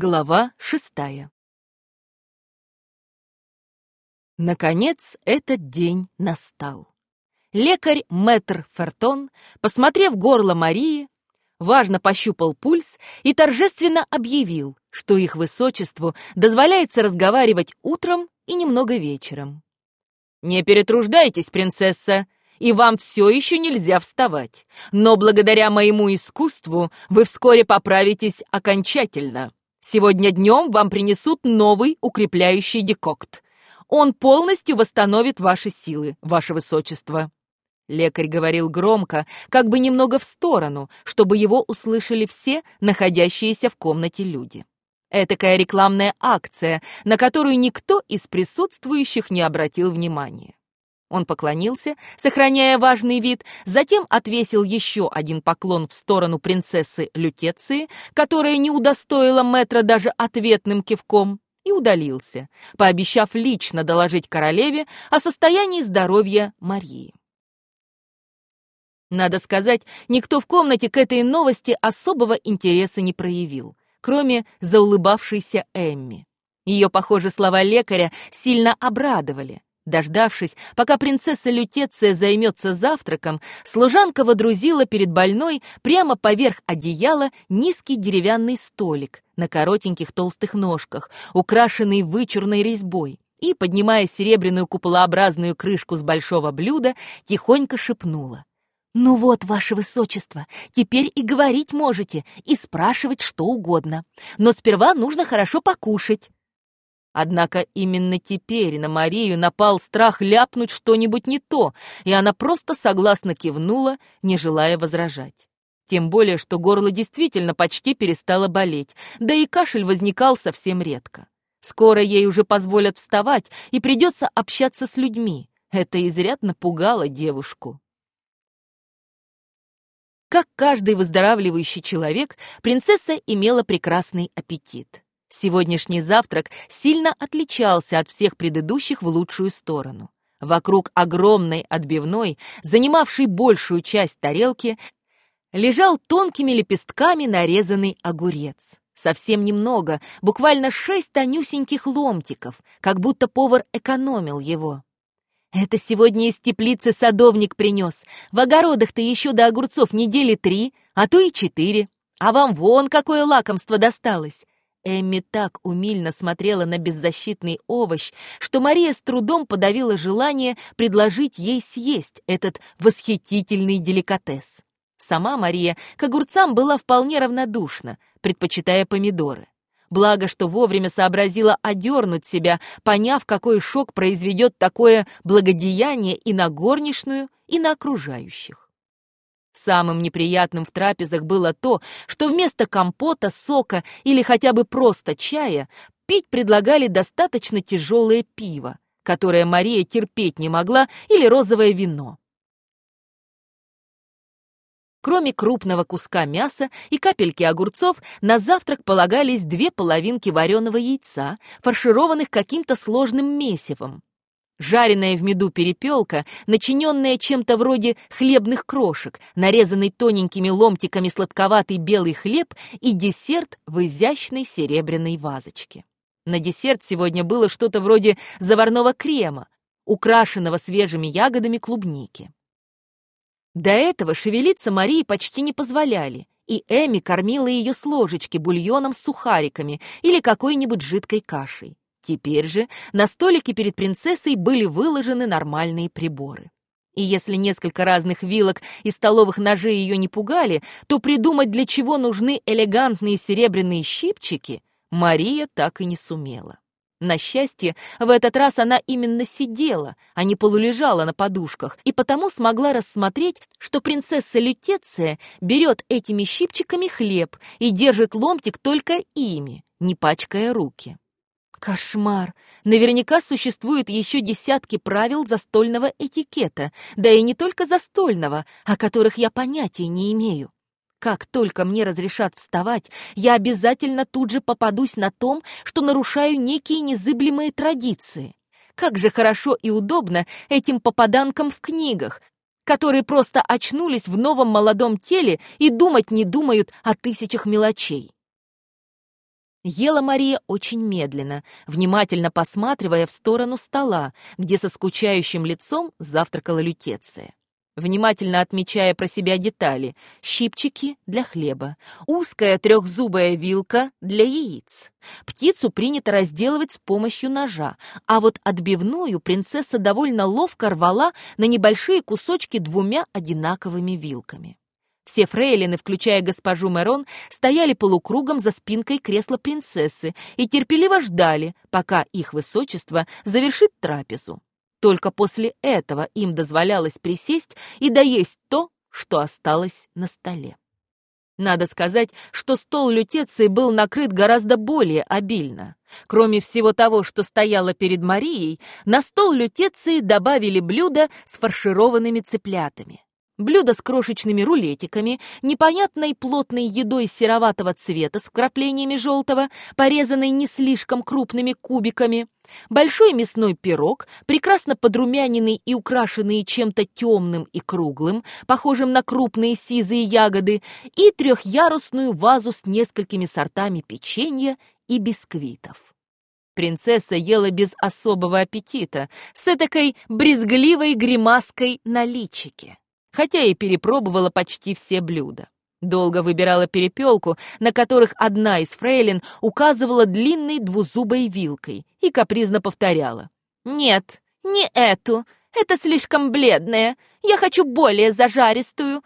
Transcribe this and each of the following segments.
Глава шестая Наконец этот день настал. Лекарь Мэтр Фертон, посмотрев горло Марии, важно пощупал пульс и торжественно объявил, что их высочеству дозволяется разговаривать утром и немного вечером. «Не перетруждайтесь, принцесса, и вам все еще нельзя вставать, но благодаря моему искусству вы вскоре поправитесь окончательно. Сегодня днем вам принесут новый укрепляющий декокт. Он полностью восстановит ваши силы, ваше высочество». Лекарь говорил громко, как бы немного в сторону, чтобы его услышали все находящиеся в комнате люди. Этакая рекламная акция, на которую никто из присутствующих не обратил внимания. Он поклонился, сохраняя важный вид, затем отвесил еще один поклон в сторону принцессы Лютеции, которая не удостоила Метра даже ответным кивком, и удалился, пообещав лично доложить королеве о состоянии здоровья Марии. Надо сказать, никто в комнате к этой новости особого интереса не проявил, кроме заулыбавшейся Эмми. Ее, похоже, слова лекаря сильно обрадовали. Дождавшись, пока принцесса Лютеция займется завтраком, служанка водрузила перед больной прямо поверх одеяла низкий деревянный столик на коротеньких толстых ножках, украшенный вычурной резьбой, и, поднимая серебряную куполообразную крышку с большого блюда, тихонько шепнула. «Ну вот, ваше высочество, теперь и говорить можете, и спрашивать что угодно. Но сперва нужно хорошо покушать». Однако именно теперь на Марию напал страх ляпнуть что-нибудь не то, и она просто согласно кивнула, не желая возражать. Тем более, что горло действительно почти перестало болеть, да и кашель возникал совсем редко. Скоро ей уже позволят вставать, и придется общаться с людьми. Это изрядно пугало девушку. Как каждый выздоравливающий человек, принцесса имела прекрасный аппетит. Сегодняшний завтрак сильно отличался от всех предыдущих в лучшую сторону. Вокруг огромной отбивной, занимавшей большую часть тарелки, лежал тонкими лепестками нарезанный огурец. Совсем немного, буквально шесть тонюсеньких ломтиков, как будто повар экономил его. «Это сегодня из теплицы садовник принес. В огородах-то еще до огурцов недели три, а то и четыре. А вам вон какое лакомство досталось. Эмми так умильно смотрела на беззащитный овощ, что Мария с трудом подавила желание предложить ей съесть этот восхитительный деликатес. Сама Мария к огурцам была вполне равнодушна, предпочитая помидоры. Благо, что вовремя сообразила одернуть себя, поняв, какой шок произведет такое благодеяние и на горничную, и на окружающих. Самым неприятным в трапезах было то, что вместо компота, сока или хотя бы просто чая пить предлагали достаточно тяжелое пиво, которое Мария терпеть не могла, или розовое вино. Кроме крупного куска мяса и капельки огурцов, на завтрак полагались две половинки вареного яйца, фаршированных каким-то сложным месивом, Жареная в меду перепелка, начиненная чем-то вроде хлебных крошек, нарезанный тоненькими ломтиками сладковатый белый хлеб и десерт в изящной серебряной вазочке. На десерт сегодня было что-то вроде заварного крема, украшенного свежими ягодами клубники. До этого шевелиться Марии почти не позволяли, и Эми кормила ее с ложечки бульоном с сухариками или какой-нибудь жидкой кашей. Теперь же на столике перед принцессой были выложены нормальные приборы. И если несколько разных вилок и столовых ножей ее не пугали, то придумать, для чего нужны элегантные серебряные щипчики, Мария так и не сумела. На счастье, в этот раз она именно сидела, а не полулежала на подушках, и потому смогла рассмотреть, что принцесса Лютеция берет этими щипчиками хлеб и держит ломтик только ими, не пачкая руки. Кошмар! Наверняка существует еще десятки правил застольного этикета, да и не только застольного, о которых я понятия не имею. Как только мне разрешат вставать, я обязательно тут же попадусь на том, что нарушаю некие незыблемые традиции. Как же хорошо и удобно этим попаданкам в книгах, которые просто очнулись в новом молодом теле и думать не думают о тысячах мелочей. Ела Мария очень медленно, внимательно посматривая в сторону стола, где со скучающим лицом завтракала Лютеция. Внимательно отмечая про себя детали, щипчики для хлеба, узкая трехзубая вилка для яиц. Птицу принято разделывать с помощью ножа, а вот отбивную принцесса довольно ловко рвала на небольшие кусочки двумя одинаковыми вилками. Все фрейлины, включая госпожу Мерон, стояли полукругом за спинкой кресла принцессы и терпеливо ждали, пока их высочество завершит трапезу. Только после этого им дозволялось присесть и доесть то, что осталось на столе. Надо сказать, что стол лютеции был накрыт гораздо более обильно. Кроме всего того, что стояло перед Марией, на стол лютеции добавили блюда с фаршированными цыплятами блюдо с крошечными рулетиками, непонятной плотной едой сероватого цвета с вкраплениями желтого, порезанной не слишком крупными кубиками, большой мясной пирог, прекрасно подрумяненный и украшенный чем-то темным и круглым, похожим на крупные сизые ягоды, и трехъярусную вазу с несколькими сортами печенья и бисквитов. Принцесса ела без особого аппетита, с этакой брезгливой гримаской на личике хотя и перепробовала почти все блюда. Долго выбирала перепелку, на которых одна из фрейлин указывала длинной двузубой вилкой и капризно повторяла. «Нет, не эту. Это слишком бледная. Я хочу более зажаристую.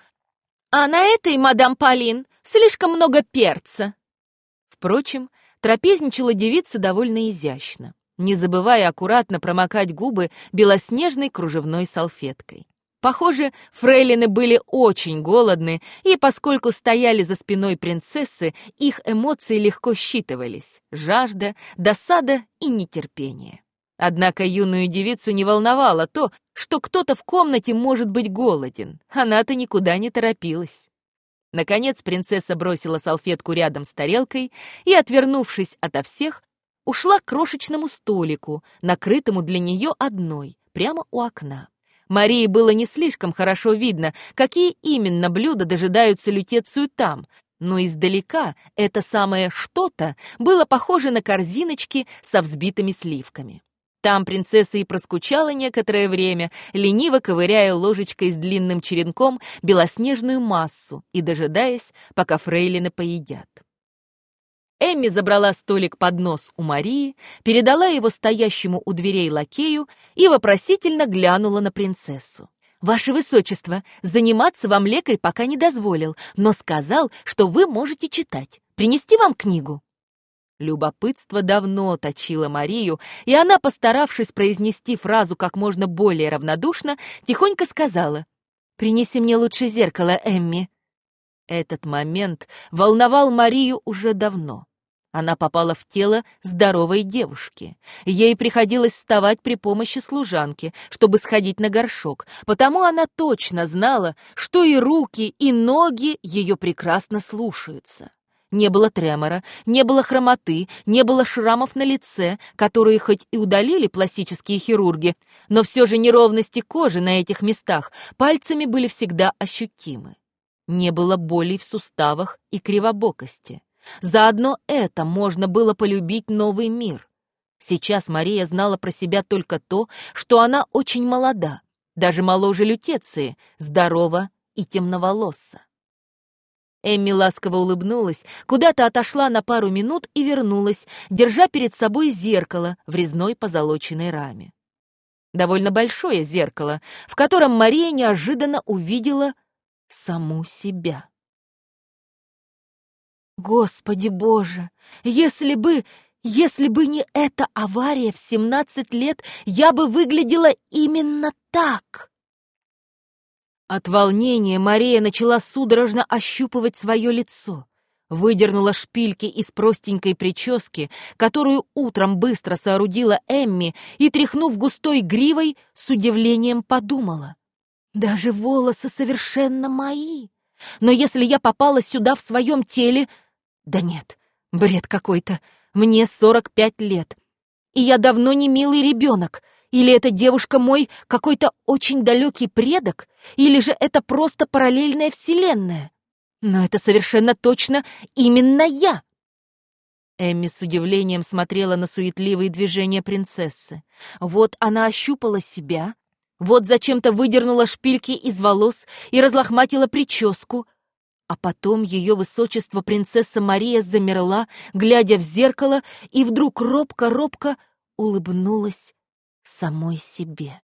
А на этой, мадам Полин, слишком много перца». Впрочем, трапезничала девица довольно изящно, не забывая аккуратно промокать губы белоснежной кружевной салфеткой. Похоже, фрейлины были очень голодны, и поскольку стояли за спиной принцессы, их эмоции легко считывались — жажда, досада и нетерпение. Однако юную девицу не волновало то, что кто-то в комнате может быть голоден. Она-то никуда не торопилась. Наконец принцесса бросила салфетку рядом с тарелкой и, отвернувшись ото всех, ушла к крошечному столику, накрытому для нее одной, прямо у окна. Марии было не слишком хорошо видно, какие именно блюда дожидаются лютецию там, но издалека это самое «что-то» было похоже на корзиночки со взбитыми сливками. Там принцесса и проскучала некоторое время, лениво ковыряя ложечкой с длинным черенком белоснежную массу и дожидаясь, пока фрейлины поедят. Эмми забрала столик под нос у Марии, передала его стоящему у дверей лакею и вопросительно глянула на принцессу. «Ваше Высочество, заниматься вам лекарь пока не дозволил, но сказал, что вы можете читать. Принести вам книгу?» Любопытство давно точило Марию, и она, постаравшись произнести фразу как можно более равнодушно, тихонько сказала «Принеси мне лучше зеркало, Эмми». Этот момент волновал Марию уже давно. Она попала в тело здоровой девушки. Ей приходилось вставать при помощи служанки, чтобы сходить на горшок, потому она точно знала, что и руки, и ноги ее прекрасно слушаются. Не было тремора, не было хромоты, не было шрамов на лице, которые хоть и удалили пластические хирурги, но все же неровности кожи на этих местах пальцами были всегда ощутимы. Не было болей в суставах и кривобокости. Заодно это можно было полюбить новый мир. Сейчас Мария знала про себя только то, что она очень молода, даже моложе Лютеции, здорова и темноволоса. Эмми ласково улыбнулась, куда-то отошла на пару минут и вернулась, держа перед собой зеркало в резной позолоченной раме. Довольно большое зеркало, в котором Мария неожиданно увидела саму себя. Господи Боже, если бы, если бы не эта авария в 17 лет, я бы выглядела именно так. От волнения Мария начала судорожно ощупывать свое лицо, выдернула шпильки из простенькой прически, которую утром быстро соорудила Эмми, и, тряхнув густой гривой, с удивлением подумала. Даже волосы совершенно мои. Но если я попала сюда в своем теле, да нет, бред какой-то. Мне 45 лет. И я давно не милый ребенок. Или эта девушка мой какой-то очень далекий предок, или же это просто параллельная вселенная. Но это совершенно точно именно я. Эмми с удивлением смотрела на суетливые движения принцессы. Вот она ощупала себя, вот зачем-то выдернула шпильки из волос и разлохматила прическу, а потом ее высочество принцесса Мария замерла, глядя в зеркало, и вдруг робко-робко улыбнулась самой себе.